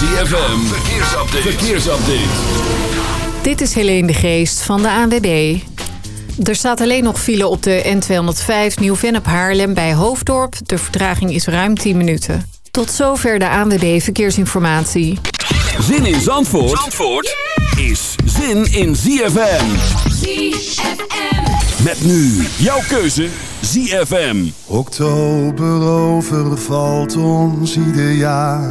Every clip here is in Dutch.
ZFM, verkeersupdate. verkeersupdate. Dit is Helene de Geest van de ANWB. Er staat alleen nog file op de N205 Nieuw-Vennep Haarlem bij Hoofddorp. De vertraging is ruim 10 minuten. Tot zover de ANWB Verkeersinformatie. Zin in Zandvoort, Zandvoort is zin in ZFM. ZFM. Met nu jouw keuze ZFM. Oktober overvalt ons ieder jaar.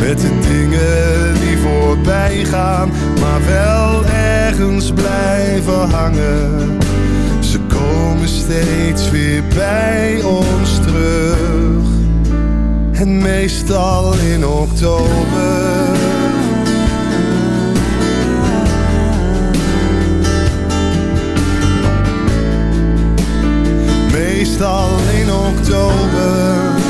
Met de dingen die voorbij gaan, maar wel ergens blijven hangen. Ze komen steeds weer bij ons terug. En meestal in oktober. meestal in oktober.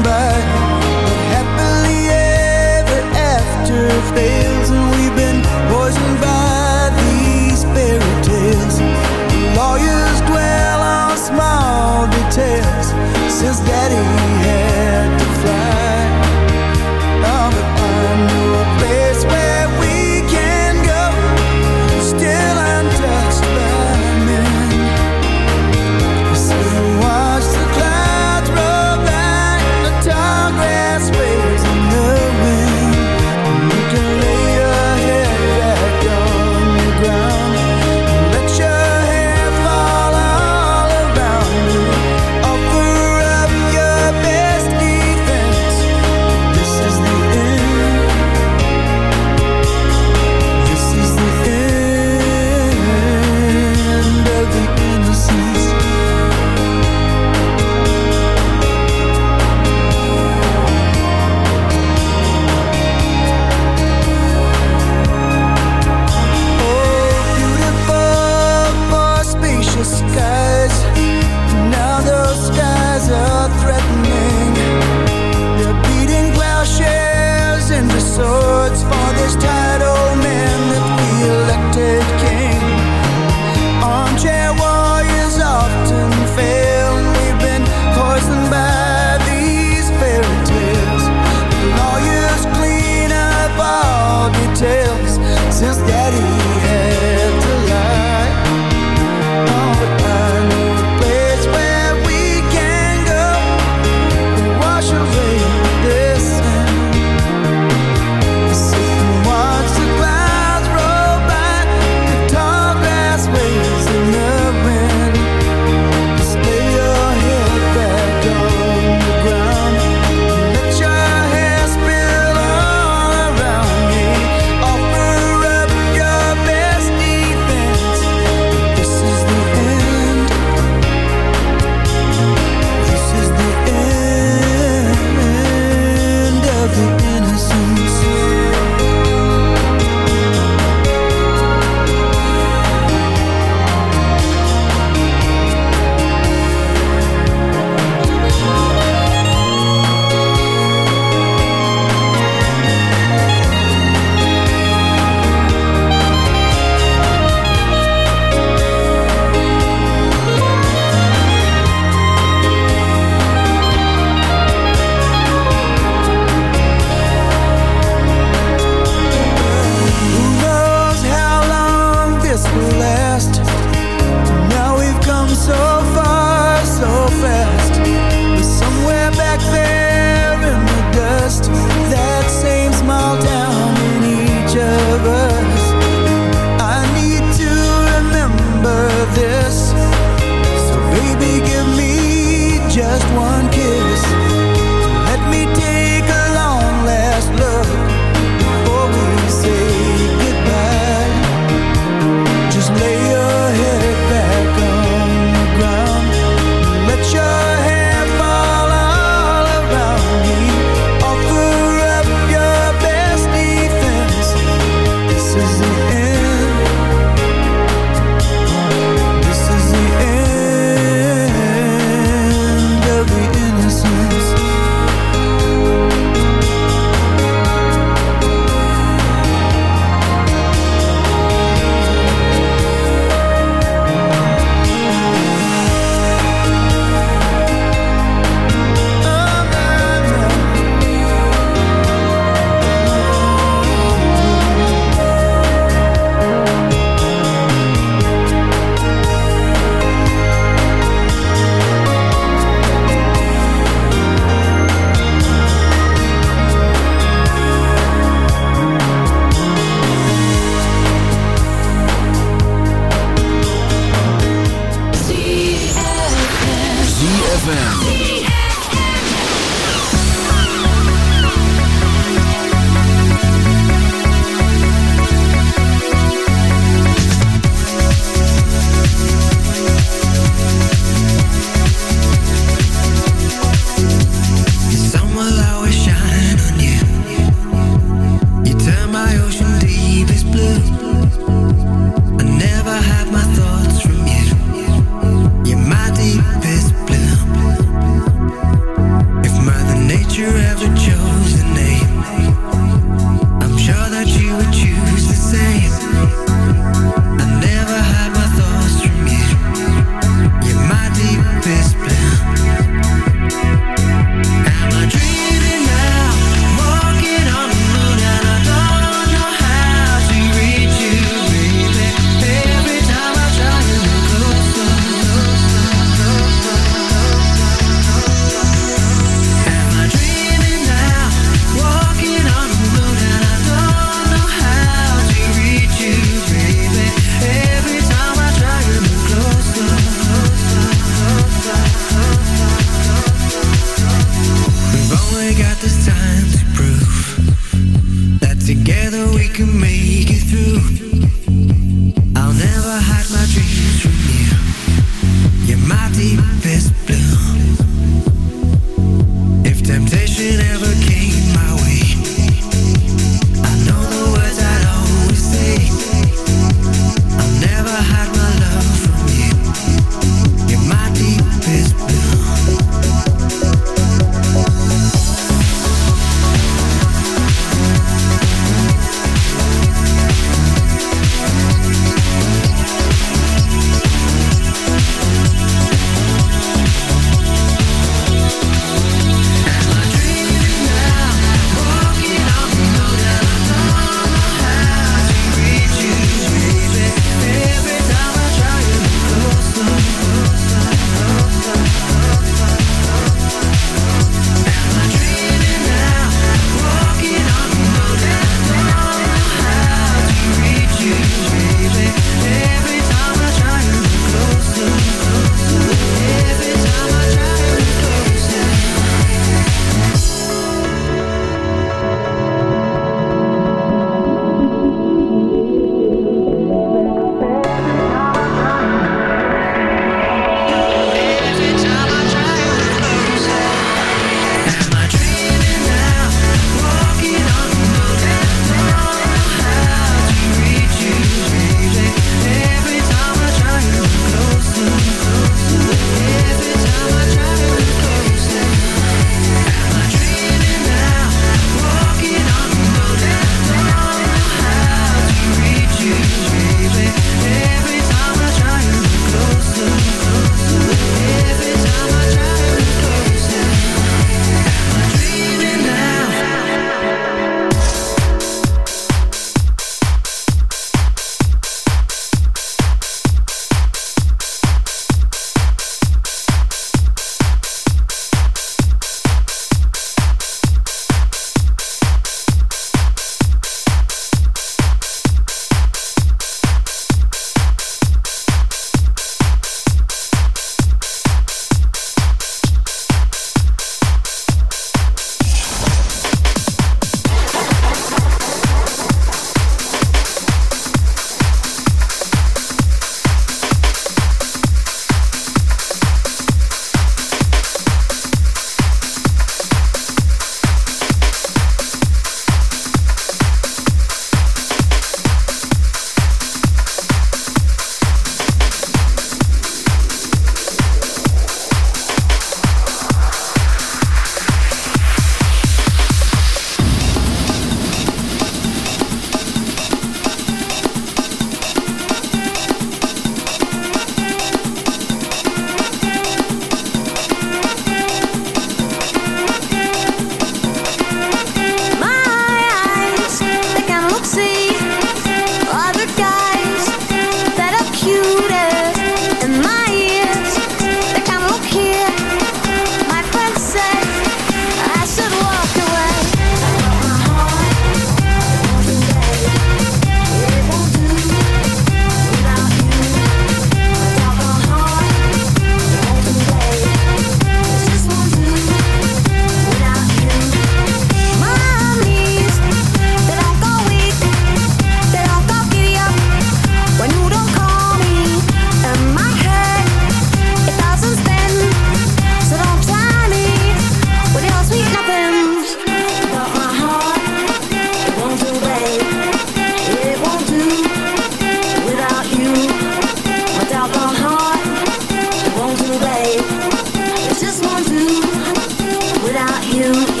you.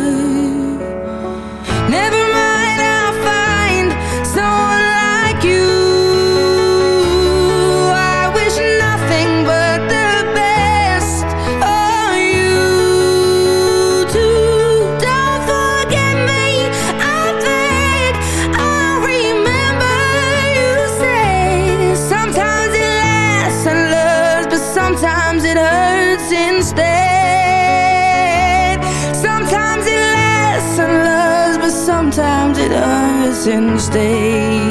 since day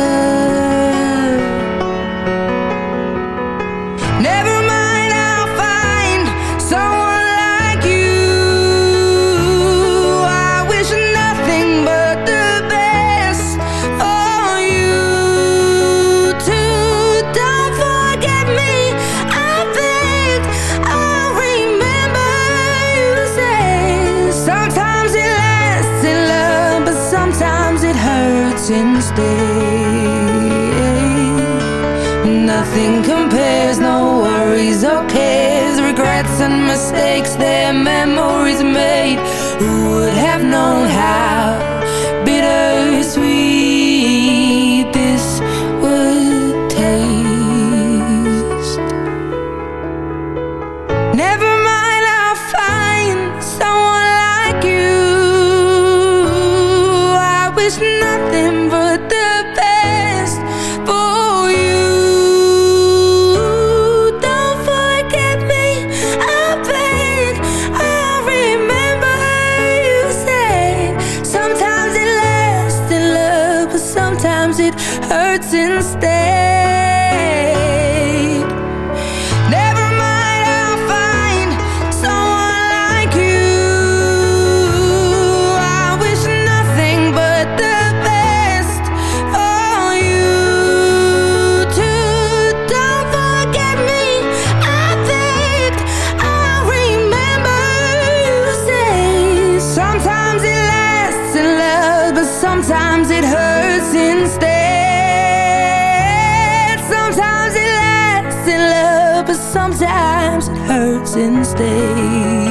since day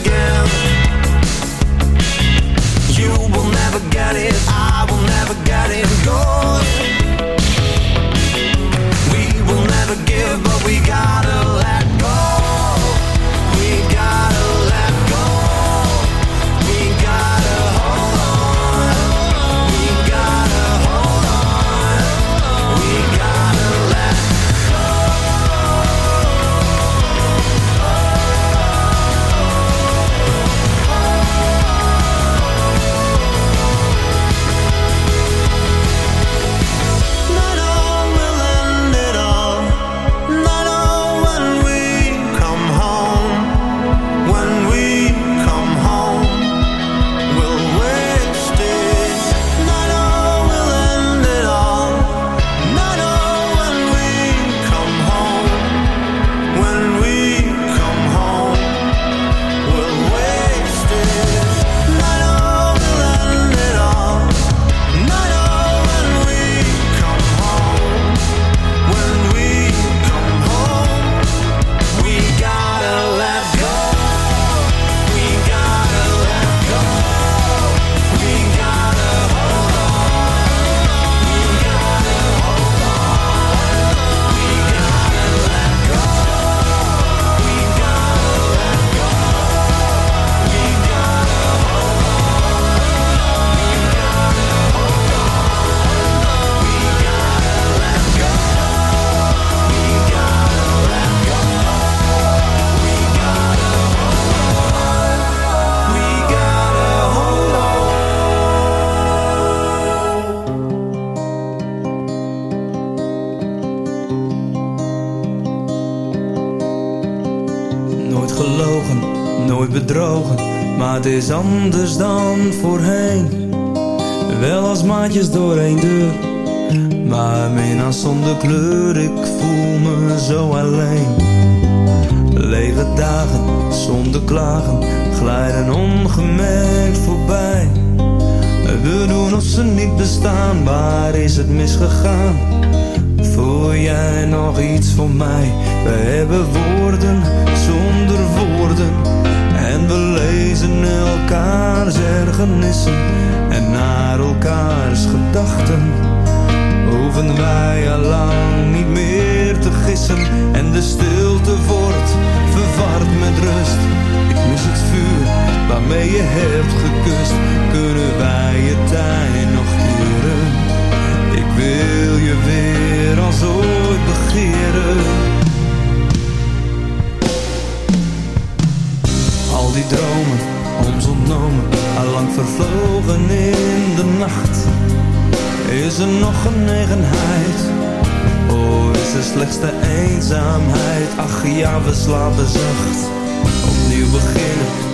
again. You will never get it, I will never get it gone. We will never give, but we gotta anders dan voorheen. Wel als maatjes doorheen waarmee je hebt gekust, kunnen wij je tijd nog keren. Ik wil je weer als ooit begeren. Al die dromen, ons ontnomen, allang vervlogen in de nacht. Is er nog een eigenheid? Oh, is de slechts de eenzaamheid? Ach ja, we slapen zacht. Opnieuw beginnen